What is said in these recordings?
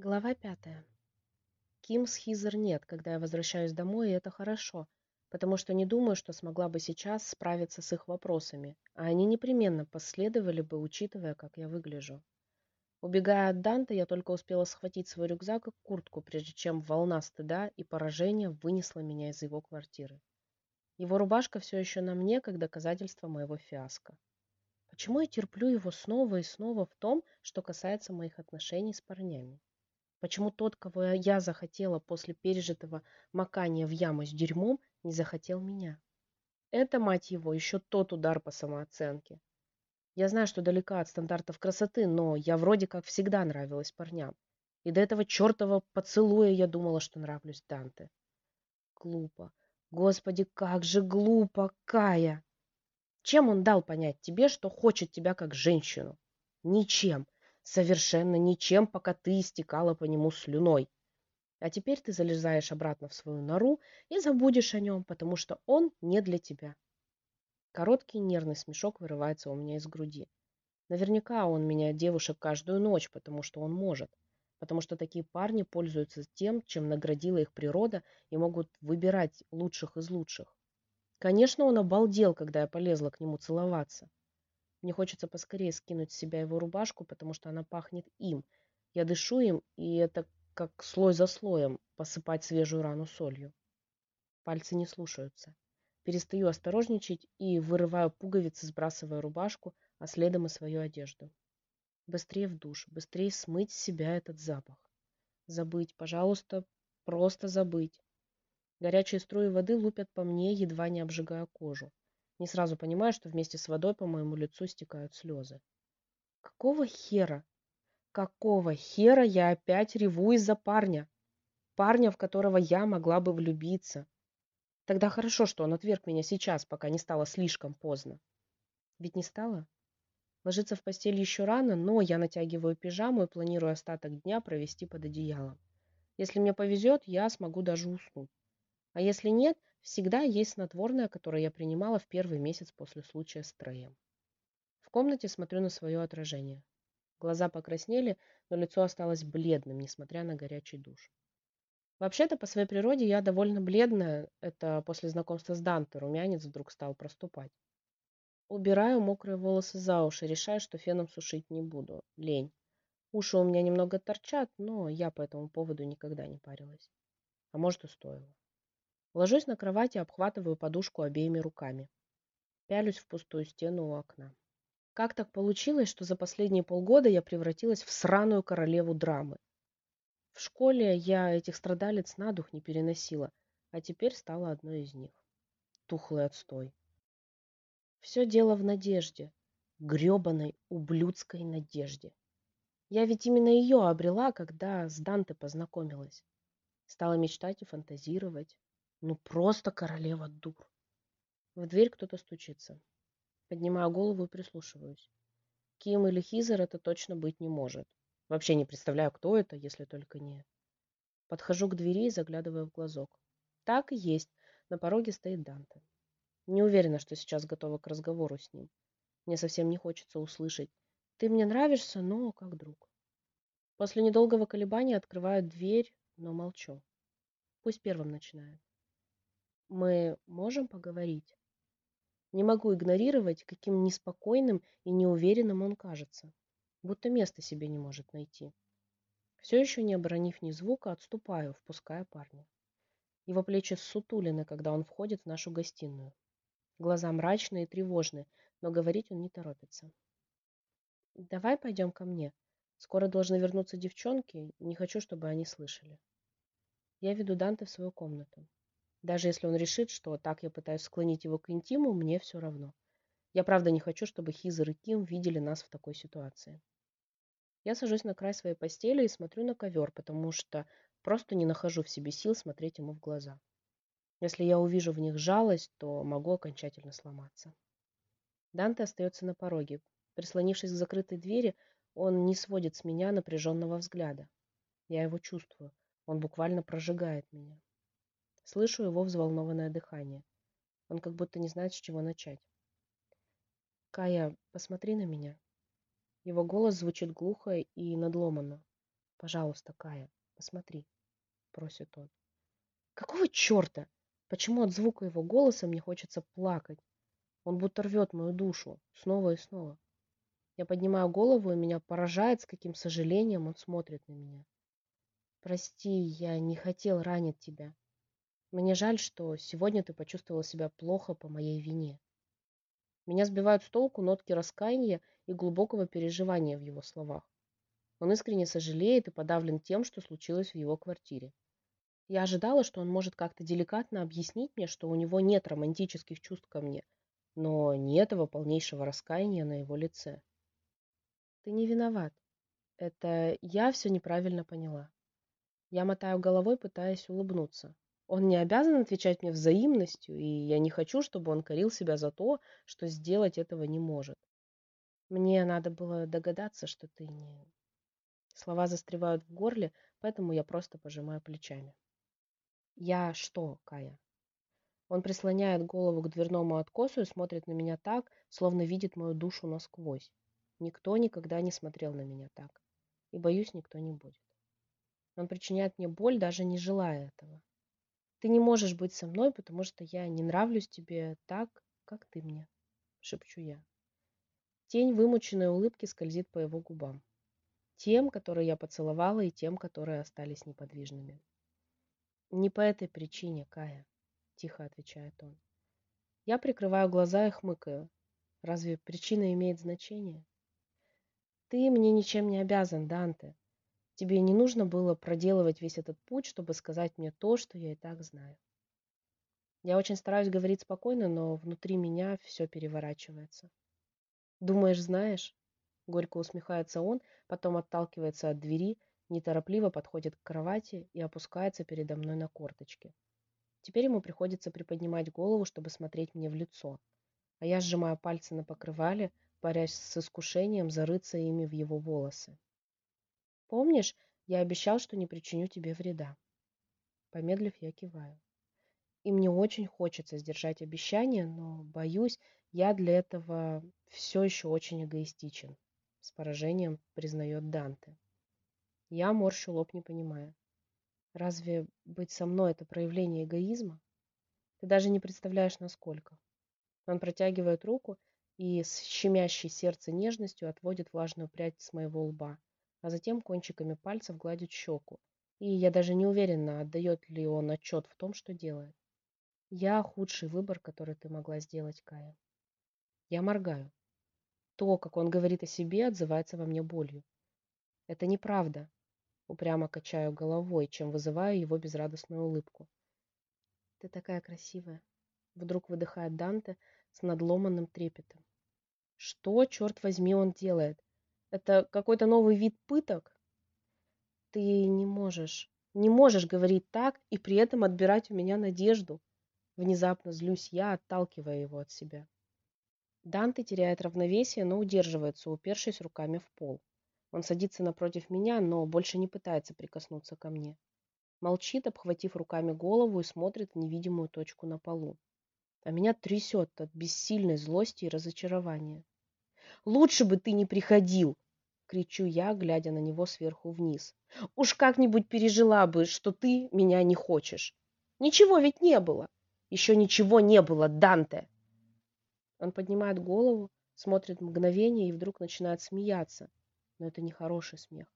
Глава пятая. Ким с Хизер нет, когда я возвращаюсь домой, и это хорошо, потому что не думаю, что смогла бы сейчас справиться с их вопросами, а они непременно последовали бы, учитывая, как я выгляжу. Убегая от Данта, я только успела схватить свой рюкзак и куртку, прежде чем волна стыда и поражения вынесла меня из его квартиры. Его рубашка все еще на мне, как доказательство моего фиаско. Почему я терплю его снова и снова в том, что касается моих отношений с парнями? Почему тот, кого я захотела после пережитого макания в яму с дерьмом, не захотел меня? Это, мать его, еще тот удар по самооценке. Я знаю, что далека от стандартов красоты, но я вроде как всегда нравилась парням. И до этого чертова поцелуя я думала, что нравлюсь Данте. Глупо. Господи, как же глупо, Кая! Чем он дал понять тебе, что хочет тебя как женщину? Ничем. Совершенно ничем, пока ты истекала по нему слюной. А теперь ты залезаешь обратно в свою нору и забудешь о нем, потому что он не для тебя. Короткий нервный смешок вырывается у меня из груди. Наверняка он меняет девушек каждую ночь, потому что он может. Потому что такие парни пользуются тем, чем наградила их природа и могут выбирать лучших из лучших. Конечно, он обалдел, когда я полезла к нему целоваться. Мне хочется поскорее скинуть с себя его рубашку, потому что она пахнет им. Я дышу им, и это как слой за слоем посыпать свежую рану солью. Пальцы не слушаются. Перестаю осторожничать и вырываю пуговицы, сбрасывая рубашку, а следом и свою одежду. Быстрее в душ, быстрее смыть с себя этот запах. Забыть, пожалуйста, просто забыть. Горячие струи воды лупят по мне, едва не обжигая кожу. Не сразу понимаю, что вместе с водой по моему лицу стекают слезы. Какого хера? Какого хера я опять реву из-за парня? Парня, в которого я могла бы влюбиться. Тогда хорошо, что он отверг меня сейчас, пока не стало слишком поздно. Ведь не стало? Ложиться в постель еще рано, но я натягиваю пижаму и планирую остаток дня провести под одеялом. Если мне повезет, я смогу даже уснуть. А если нет, Всегда есть снотворное, которое я принимала в первый месяц после случая с Треем. В комнате смотрю на свое отражение. Глаза покраснели, но лицо осталось бледным, несмотря на горячий душ. Вообще-то, по своей природе я довольно бледная. Это после знакомства с Данте румянец вдруг стал проступать. Убираю мокрые волосы за уши, решаю, что феном сушить не буду. Лень. Уши у меня немного торчат, но я по этому поводу никогда не парилась. А может и стоило. Ложусь на кровать и обхватываю подушку обеими руками. Пялюсь в пустую стену у окна. Как так получилось, что за последние полгода я превратилась в сраную королеву драмы? В школе я этих страдалец на дух не переносила, а теперь стала одной из них. Тухлый отстой. Все дело в надежде. грёбаной ублюдской надежде. Я ведь именно ее обрела, когда с Данте познакомилась. Стала мечтать и фантазировать, ну просто королева дур. В дверь кто-то стучится. Поднимаю голову и прислушиваюсь. Ким или Хизер это точно быть не может. Вообще не представляю, кто это, если только не... Подхожу к двери и заглядываю в глазок. Так и есть. На пороге стоит Данте. Не уверена, что сейчас готова к разговору с ним. Мне совсем не хочется услышать. Ты мне нравишься, но как друг. После недолгого колебания открываю дверь, но молчу. Пусть первым начинает. Мы можем поговорить? Не могу игнорировать, каким неспокойным и неуверенным он кажется. Будто места себе не может найти. Все еще не оборонив ни звука, отступаю, впуская парня. Его плечи ссутулины, когда он входит в нашу гостиную. Глаза мрачные и тревожные, но говорить он не торопится. «Давай пойдем ко мне. Скоро должны вернуться девчонки, не хочу, чтобы они слышали». Я веду Данте в свою комнату. Даже если он решит, что так я пытаюсь склонить его к интиму, мне все равно. Я правда не хочу, чтобы Хизер и Ким видели нас в такой ситуации. Я сажусь на край своей постели и смотрю на ковер, потому что просто не нахожу в себе сил смотреть ему в глаза. Если я увижу в них жалость, то могу окончательно сломаться. Данте остается на пороге. Прислонившись к закрытой двери, он не сводит с меня напряженного взгляда. Я его чувствую. Он буквально прожигает меня. Слышу его взволнованное дыхание. Он как будто не знает, с чего начать. «Кая, посмотри на меня». Его голос звучит глухо и надломанно. Пожалуйста, Кая, посмотри, просит он. Какого черта? Почему от звука его голоса мне хочется плакать? Он будто рвет мою душу снова и снова. Я поднимаю голову, и меня поражает, с каким сожалением он смотрит на меня. Прости, я не хотел ранить тебя. Мне жаль, что сегодня ты почувствовала себя плохо по моей вине. Меня сбивают с толку нотки раскаяния и глубокого переживания в его словах. Он искренне сожалеет и подавлен тем, что случилось в его квартире. Я ожидала, что он может как-то деликатно объяснить мне, что у него нет романтических чувств ко мне, но не этого полнейшего раскаяния на его лице. Ты не виноват. Это я все неправильно поняла. Я мотаю головой, пытаясь улыбнуться. Он не обязан отвечать мне взаимностью, и я не хочу, чтобы он корил себя за то, что сделать этого не может. Мне надо было догадаться, что ты не... Слова застревают в горле, поэтому я просто пожимаю плечами. Я что, Кая? Он прислоняет голову к дверному откосу и смотрит на меня так, словно видит мою душу насквозь. Никто никогда не смотрел на меня так. И, боюсь, никто не будет. Он причиняет мне боль, даже не желая этого. Ты не можешь быть со мной, потому что я не нравлюсь тебе так, как ты мне, шепчу я. Тень вымученной улыбки скользит по его губам. Тем, которые я поцеловала, и тем, которые остались неподвижными. Не по этой причине, Кая, тихо отвечает он. Я прикрываю глаза и хмыкаю. Разве причина имеет значение? Ты мне ничем не обязан, Данте. Тебе не нужно было проделывать весь этот путь, чтобы сказать мне то, что я и так знаю. Я очень стараюсь говорить спокойно, но внутри меня все переворачивается. Думаешь, знаешь? Горько усмехается он, потом отталкивается от двери, неторопливо подходит к кровати и опускается передо мной на корточки. Теперь ему приходится приподнимать голову, чтобы смотреть мне в лицо. А я сжимаю пальцы на покрывале, борясь с искушением зарыться ими в его волосы. Помнишь, я обещал, что не причиню тебе вреда. Помедлив, я киваю. И мне очень хочется сдержать обещание, но, боюсь, я для этого все еще очень эгоистичен. С поражением признает Данте. Я морщу лоб, не понимая. Разве быть со мной это проявление эгоизма? Ты даже не представляешь, насколько. Он протягивает руку и с щемящей сердце нежностью отводит влажную прядь с моего лба, а затем кончиками пальцев гладит щеку. И я даже не уверена, отдает ли он отчет в том, что делает. Я худший выбор, который ты могла сделать, Кая. Я моргаю. То, как он говорит о себе, отзывается во мне болью. Это неправда. Упрямо качаю головой, чем вызываю его безрадостную улыбку. Ты такая красивая. Вдруг выдыхает Данте с надломанным трепетом. Что, черт возьми, он делает? Это какой-то новый вид пыток? Ты не можешь, не можешь говорить так и при этом отбирать у меня надежду. Внезапно злюсь я, отталкивая его от себя. Данте теряет равновесие, но удерживается, упершись руками в пол. Он садится напротив меня, но больше не пытается прикоснуться ко мне. Молчит, обхватив руками голову и смотрит в невидимую точку на полу. А меня трясет от бессильной злости и разочарования. Лучше бы ты не приходил, кричу я, глядя на него сверху вниз. Уж как-нибудь пережила бы, что ты меня не хочешь. Ничего ведь не было. Еще ничего не было, Данте. Он поднимает голову, смотрит мгновение и вдруг начинает смеяться. Но это не хороший смех.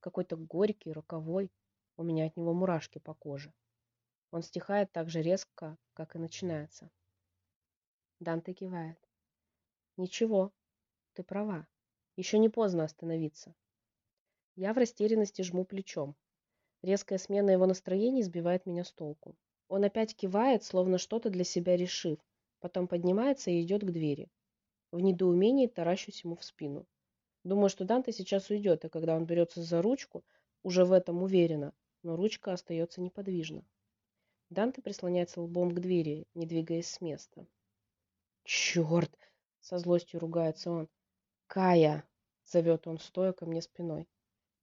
Какой-то горький, роковой. У меня от него мурашки по коже. Он стихает так же резко, как и начинается. Данте кивает. Ничего, ты права. Еще не поздно остановиться. Я в растерянности жму плечом. Резкая смена его настроений сбивает меня с толку. Он опять кивает, словно что-то для себя решив, потом поднимается и идет к двери. В недоумении таращусь ему в спину. Думаю, что Данте сейчас уйдет, и когда он берется за ручку, уже в этом уверена, но ручка остается неподвижна. Данте прислоняется лбом к двери, не двигаясь с места. «Черт!» — со злостью ругается он. «Кая!» — зовет он, стоя ко мне спиной.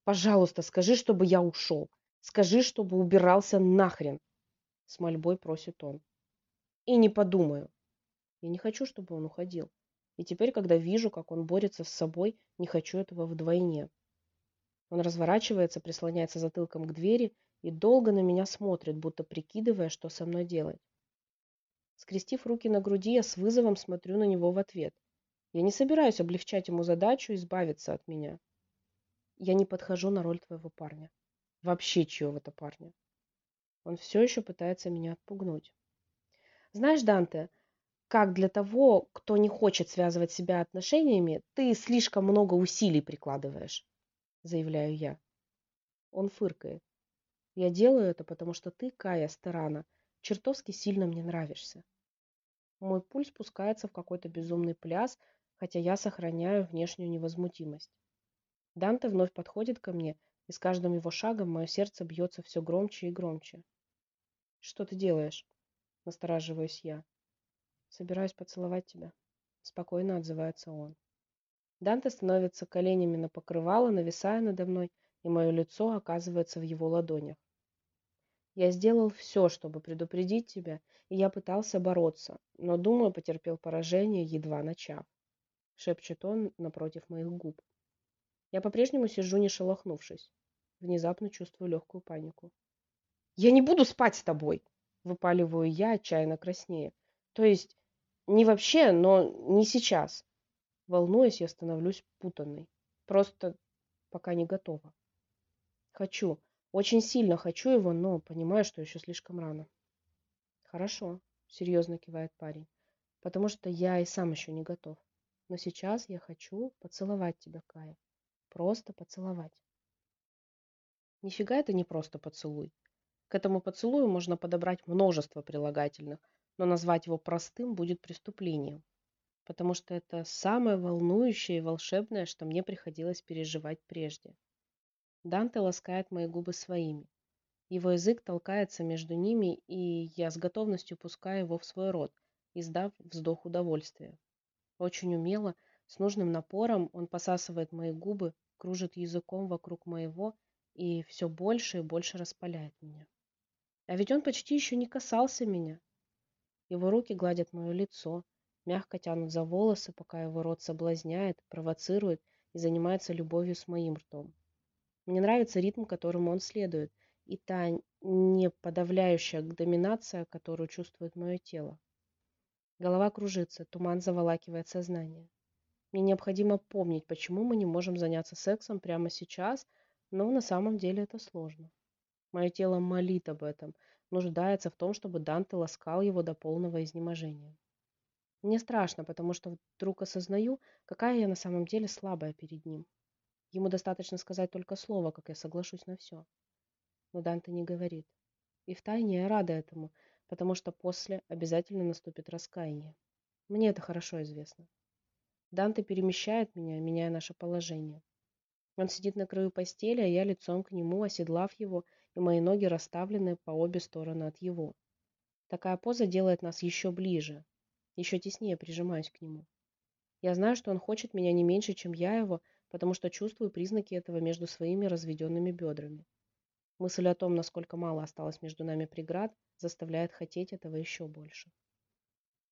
«Пожалуйста, скажи, чтобы я ушел. Скажи, чтобы убирался нахрен!» С мольбой просит он. «И не подумаю!» Я не хочу, чтобы он уходил. И теперь, когда вижу, как он борется с собой, не хочу этого вдвойне. Он разворачивается, прислоняется затылком к двери и долго на меня смотрит, будто прикидывая, что со мной делать. Скрестив руки на груди, я с вызовом смотрю на него в ответ. Я не собираюсь облегчать ему задачу избавиться от меня. Я не подхожу на роль твоего парня. Вообще чьего-то парня. Он все еще пытается меня отпугнуть. Знаешь, Данте, как для того, кто не хочет связывать себя отношениями, ты слишком много усилий прикладываешь, заявляю я. Он фыркает. Я делаю это, потому что ты, Кая Стерана, чертовски сильно мне нравишься. Мой пульс спускается в какой-то безумный пляс, хотя я сохраняю внешнюю невозмутимость. Данте вновь подходит ко мне, и с каждым его шагом мое сердце бьется все громче и громче. «Что ты делаешь?» – настораживаюсь я. «Собираюсь поцеловать тебя», – спокойно отзывается он. Данте становится коленями на покрывало, нависая надо мной, и мое лицо оказывается в его ладонях. Я сделал все, чтобы предупредить тебя, и я пытался бороться, но, думаю, потерпел поражение, едва начав. Шепчет он напротив моих губ. Я по-прежнему сижу, не шелохнувшись. Внезапно чувствую легкую панику. «Я не буду спать с тобой!» Выпаливаю я, отчаянно краснее. То есть, не вообще, но не сейчас. Волнуясь, я становлюсь путанной. Просто пока не готова. Хочу, очень сильно хочу его, но понимаю, что еще слишком рано. Хорошо, серьезно кивает парень, потому что я и сам еще не готов. Но сейчас я хочу поцеловать тебя, Кая. Просто поцеловать. Нифига это не просто поцелуй. К этому поцелую можно подобрать множество прилагательных, но назвать его простым будет преступлением, потому что это самое волнующее и волшебное, что мне приходилось переживать прежде. Данте ласкает мои губы своими. Его язык толкается между ними, и я с готовностью пускаю его в свой рот, издав вздох удовольствия. Очень умело, с нужным напором, он посасывает мои губы, кружит языком вокруг моего и все больше и больше распаляет меня. А ведь он почти еще не касался меня. Его руки гладят мое лицо, мягко тянут за волосы, пока его рот соблазняет, провоцирует и занимается любовью с моим ртом. Мне нравится ритм, которому он следует, и та неподавляющая доминация, которую чувствует мое тело. Голова кружится, туман заволакивает сознание. Мне необходимо помнить, почему мы не можем заняться сексом прямо сейчас, но на самом деле это сложно. Мое тело молит об этом, нуждается в том, чтобы Данте ласкал его до полного изнеможения. Мне страшно, потому что вдруг осознаю, какая я на самом деле слабая перед ним. Ему достаточно сказать только слово, как я соглашусь на все. Но Данте не говорит. И втайне я рада этому, потому что после обязательно наступит раскаяние. Мне это хорошо известно. Данте перемещает меня, меняя наше положение. Он сидит на краю постели, а я лицом к нему, оседлав его, и мои ноги расставлены по обе стороны от его. Такая поза делает нас еще ближе, еще теснее прижимаюсь к нему. Я знаю, что он хочет меня не меньше, чем я его, потому что чувствую признаки этого между своими разведенными бедрами. Мысль о том, насколько мало осталось между нами преград, заставляет хотеть этого еще больше.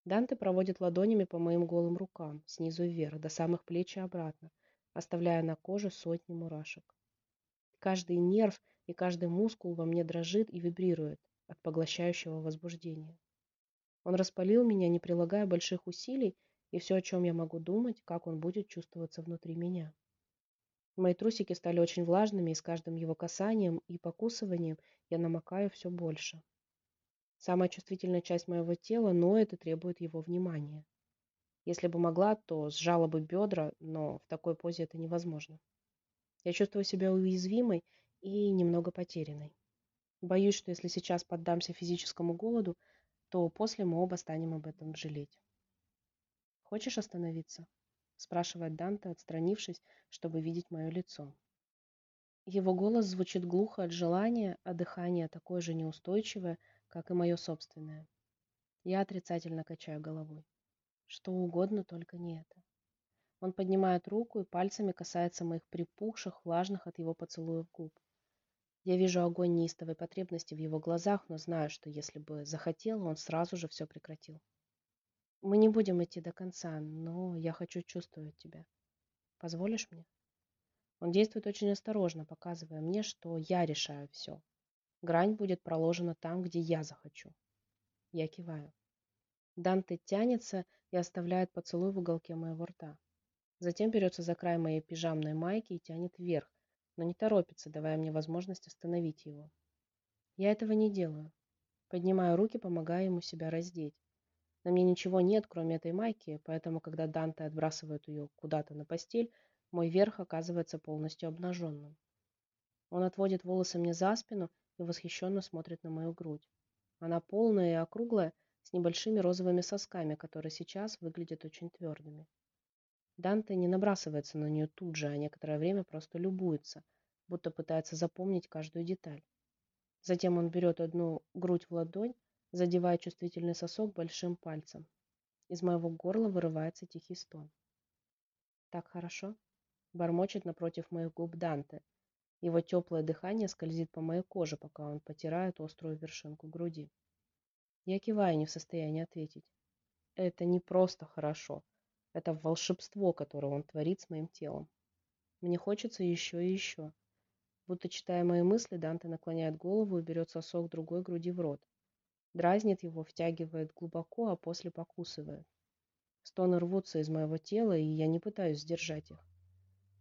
Данте проводит ладонями по моим голым рукам, снизу вверх, до самых плеч и обратно, оставляя на коже сотни мурашек. Каждый нерв и каждый мускул во мне дрожит и вибрирует от поглощающего возбуждения. Он распалил меня, не прилагая больших усилий, и все, о чем я могу думать, как он будет чувствоваться внутри меня. Мои трусики стали очень влажными, и с каждым его касанием и покусыванием я намокаю все больше. Самая чувствительная часть моего тела ноет и требует его внимания. Если бы могла, то сжала бы бедра, но в такой позе это невозможно. Я чувствую себя уязвимой и немного потерянной. Боюсь, что если сейчас поддамся физическому голоду, то после мы оба станем об этом жалеть. Хочешь остановиться? спрашивает Данте, отстранившись, чтобы видеть мое лицо. Его голос звучит глухо от желания, а дыхание такое же неустойчивое, как и мое собственное. Я отрицательно качаю головой. Что угодно, только не это. Он поднимает руку и пальцами касается моих припухших, влажных от его поцелуев губ. Я вижу огонь неистовой потребности в его глазах, но знаю, что если бы захотел, он сразу же все прекратил. Мы не будем идти до конца, но я хочу чувствовать тебя. Позволишь мне? Он действует очень осторожно, показывая мне, что я решаю все. Грань будет проложена там, где я захочу. Я киваю. Данте тянется и оставляет поцелуй в уголке моего рта. Затем берется за край моей пижамной майки и тянет вверх, но не торопится, давая мне возможность остановить его. Я этого не делаю. Поднимаю руки, помогая ему себя раздеть. На мне ничего нет, кроме этой майки, поэтому, когда Данте отбрасывает ее куда-то на постель, мой верх оказывается полностью обнаженным. Он отводит волосы мне за спину и восхищенно смотрит на мою грудь. Она полная и округлая, с небольшими розовыми сосками, которые сейчас выглядят очень твердыми. Данте не набрасывается на нее тут же, а некоторое время просто любуется, будто пытается запомнить каждую деталь. Затем он берет одну грудь в ладонь, задевая чувствительный сосок большим пальцем. Из моего горла вырывается тихий стон. «Так хорошо?» — бормочет напротив моих губ Данте. Его теплое дыхание скользит по моей коже, пока он потирает острую вершинку груди. Я киваю, не в состоянии ответить. Это не просто хорошо. Это волшебство, которое он творит с моим телом. Мне хочется еще и еще. Будто читая мои мысли, Данте наклоняет голову и берет сосок другой груди в рот. Дразнит его, втягивает глубоко, а после покусывает. Стоны рвутся из моего тела, и я не пытаюсь сдержать их.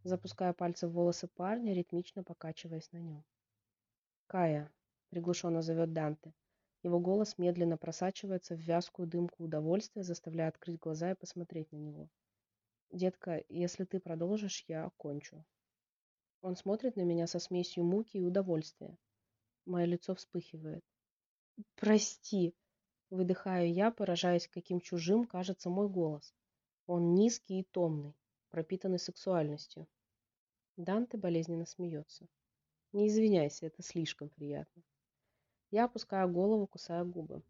Запуская пальцы в волосы парня, ритмично покачиваясь на нем. «Кая», — приглушенно зовет Данте. Его голос медленно просачивается в вязкую дымку удовольствия, заставляя открыть глаза и посмотреть на него. «Детка, если ты продолжишь, я окончу». Он смотрит на меня со смесью муки и удовольствия. Мое лицо вспыхивает. «Прости!» — выдыхаю я, поражаясь, каким чужим кажется мой голос. Он низкий и томный, пропитанный сексуальностью. Данте болезненно смеется. «Не извиняйся, это слишком приятно». Я опускаю голову, кусая губы.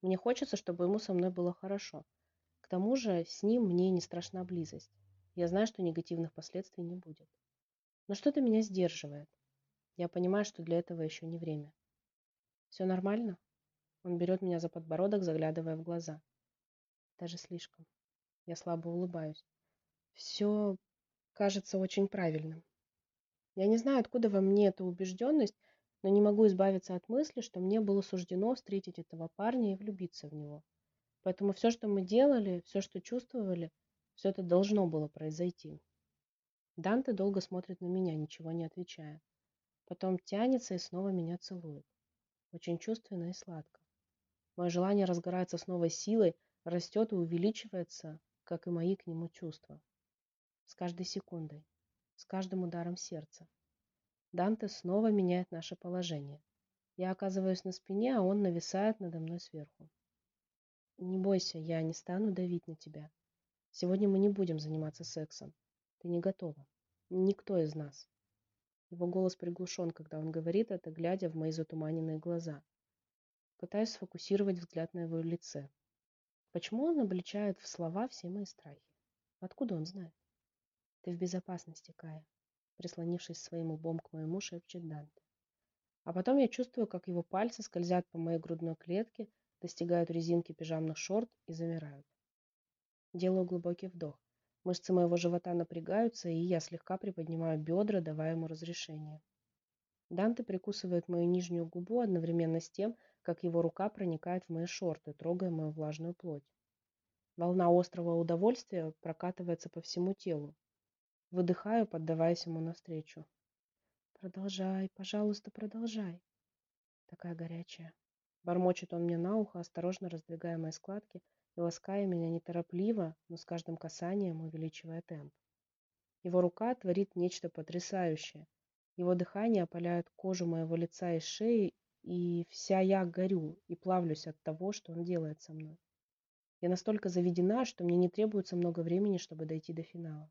Мне хочется, чтобы ему со мной было хорошо. К тому же с ним мне не страшна близость. Я знаю, что негативных последствий не будет. Но что-то меня сдерживает. Я понимаю, что для этого еще не время. Все нормально? Он берет меня за подбородок, заглядывая в глаза. Даже слишком. Я слабо улыбаюсь. Все кажется очень правильным. Я не знаю, откуда во мне эта убежденность, но не могу избавиться от мысли, что мне было суждено встретить этого парня и влюбиться в него. Поэтому все, что мы делали, все, что чувствовали, все это должно было произойти. Данте долго смотрит на меня, ничего не отвечая. Потом тянется и снова меня целует. Очень чувственно и сладко. Мое желание разгорается с новой силой, растет и увеличивается, как и мои к нему чувства. С каждой секундой, с каждым ударом сердца. Данте снова меняет наше положение. Я оказываюсь на спине, а он нависает надо мной сверху. Не бойся, я не стану давить на тебя. Сегодня мы не будем заниматься сексом. Ты не готова. Никто из нас. Его голос приглушен, когда он говорит это, глядя в мои затуманенные глаза. Пытаюсь сфокусировать взгляд на его лице. Почему он обличает в слова все мои страхи? Откуда он знает? Ты в безопасности, Кая прислонившись своим лбом к моему, шепчет Данте. А потом я чувствую, как его пальцы скользят по моей грудной клетке, достигают резинки пижамных шорт и замирают. Делаю глубокий вдох. Мышцы моего живота напрягаются, и я слегка приподнимаю бедра, давая ему разрешение. Данте прикусывает мою нижнюю губу одновременно с тем, как его рука проникает в мои шорты, трогая мою влажную плоть. Волна острого удовольствия прокатывается по всему телу, Выдыхаю, поддаваясь ему навстречу. Продолжай, пожалуйста, продолжай. Такая горячая. Бормочет он мне на ухо, осторожно раздвигая мои складки и лаская меня неторопливо, но с каждым касанием увеличивая темп. Его рука творит нечто потрясающее. Его дыхание опаляет кожу моего лица и шеи, и вся я горю и плавлюсь от того, что он делает со мной. Я настолько заведена, что мне не требуется много времени, чтобы дойти до финала.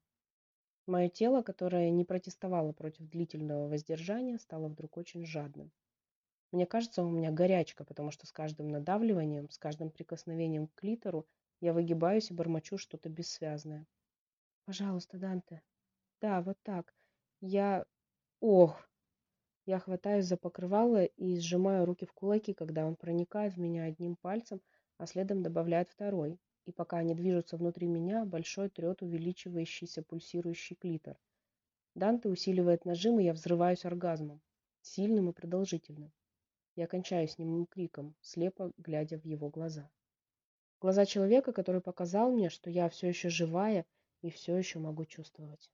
Мое тело, которое не протестовало против длительного воздержания, стало вдруг очень жадным. Мне кажется, у меня горячка, потому что с каждым надавливанием, с каждым прикосновением к клитору я выгибаюсь и бормочу что-то бессвязное. «Пожалуйста, Данте». «Да, вот так. Я... Ох!» Я хватаюсь за покрывало и сжимаю руки в кулаки, когда он проникает в меня одним пальцем, а следом добавляет второй, и пока они движутся внутри меня, большой трет увеличивающийся пульсирующий клитор. Данте усиливает нажим, и я взрываюсь оргазмом, сильным и продолжительным. Я кончаюсь немым криком, слепо глядя в его глаза. Глаза человека, который показал мне, что я все еще живая и все еще могу чувствовать.